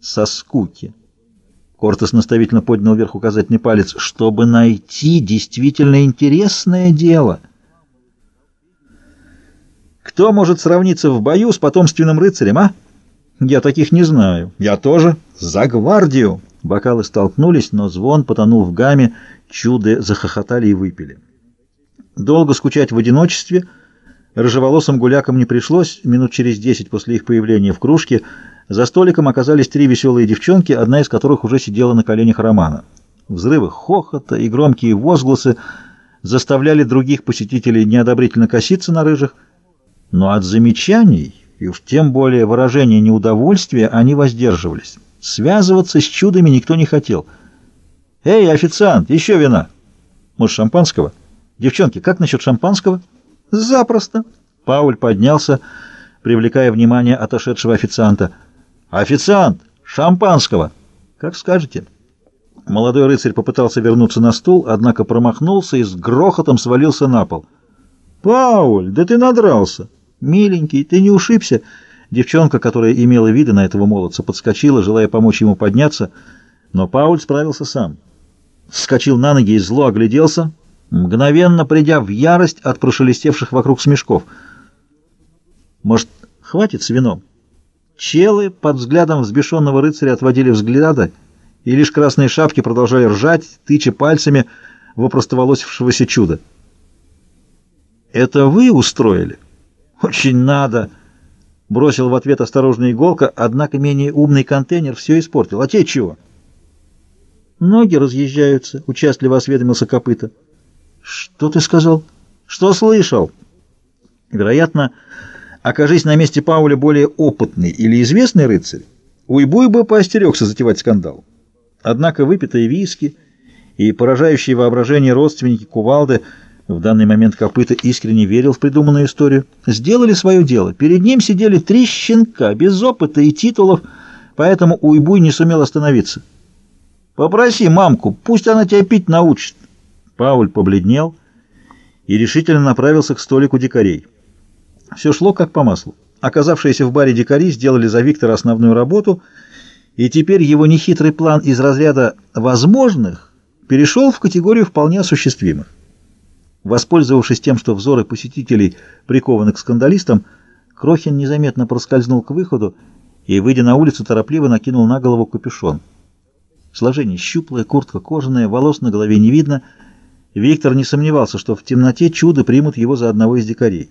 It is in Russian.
со скуки. Кортес наставительно поднял вверх указательный палец, чтобы найти действительно интересное дело. Кто может сравниться в бою с потомственным рыцарем, а? Я таких не знаю. Я тоже. За гвардию! Бокалы столкнулись, но звон потонул в гамме, чуды захохотали и выпили. Долго скучать в одиночестве рыжеволосым гулякам не пришлось. Минут через десять после их появления в кружке за столиком оказались три веселые девчонки, одна из которых уже сидела на коленях Романа. Взрывы хохота и громкие возгласы заставляли других посетителей неодобрительно коситься на рыжих, но от замечаний и уж тем более выражения неудовольствия они воздерживались. Связываться с чудами никто не хотел. «Эй, официант, еще вина!» «Может, шампанского?» «Девчонки, как насчет шампанского?» «Запросто!» Пауль поднялся, привлекая внимание отошедшего официанта. «Официант! Шампанского!» «Как скажете!» Молодой рыцарь попытался вернуться на стул, однако промахнулся и с грохотом свалился на пол. «Пауль, да ты надрался!» «Миленький, ты не ушибся!» Девчонка, которая имела виды на этого молодца, подскочила, желая помочь ему подняться, но Пауль справился сам. Вскочил на ноги и зло огляделся, мгновенно придя в ярость от прошелестевших вокруг смешков. «Может, хватит с вином?» Челы под взглядом взбешенного рыцаря отводили взгляда, и лишь красные шапки продолжали ржать, тыча пальцами в опростоволосившегося чуда. «Это вы устроили?» «Очень надо!» Бросил в ответ осторожная иголка, однако менее умный контейнер все испортил. «А те чего?» «Ноги разъезжаются», — участливо осведомился копыта. «Что ты сказал?» «Что слышал?» Вероятно, окажись на месте Пауля более опытный или известный рыцарь, Уйбуй бы поостерегся затевать скандал. Однако выпитые виски и поражающие воображение родственники кувалды — в данный момент копыта искренне верил в придуманную историю. Сделали свое дело. Перед ним сидели три щенка, без опыта и титулов, поэтому Уйбуй не сумел остановиться. «Попроси мамку, пусть она тебя пить научит». Пауль побледнел и решительно направился к столику дикарей. Все шло как по маслу. Оказавшиеся в баре дикари сделали за Виктора основную работу, и теперь его нехитрый план из разряда «возможных» перешел в категорию вполне осуществимых. Воспользовавшись тем, что взоры посетителей прикованы к скандалистам, Крохин незаметно проскользнул к выходу и, выйдя на улицу, торопливо накинул на голову капюшон. Сложение щуплая, куртка кожаная, волос на голове не видно. Виктор не сомневался, что в темноте чудо примут его за одного из дикарей.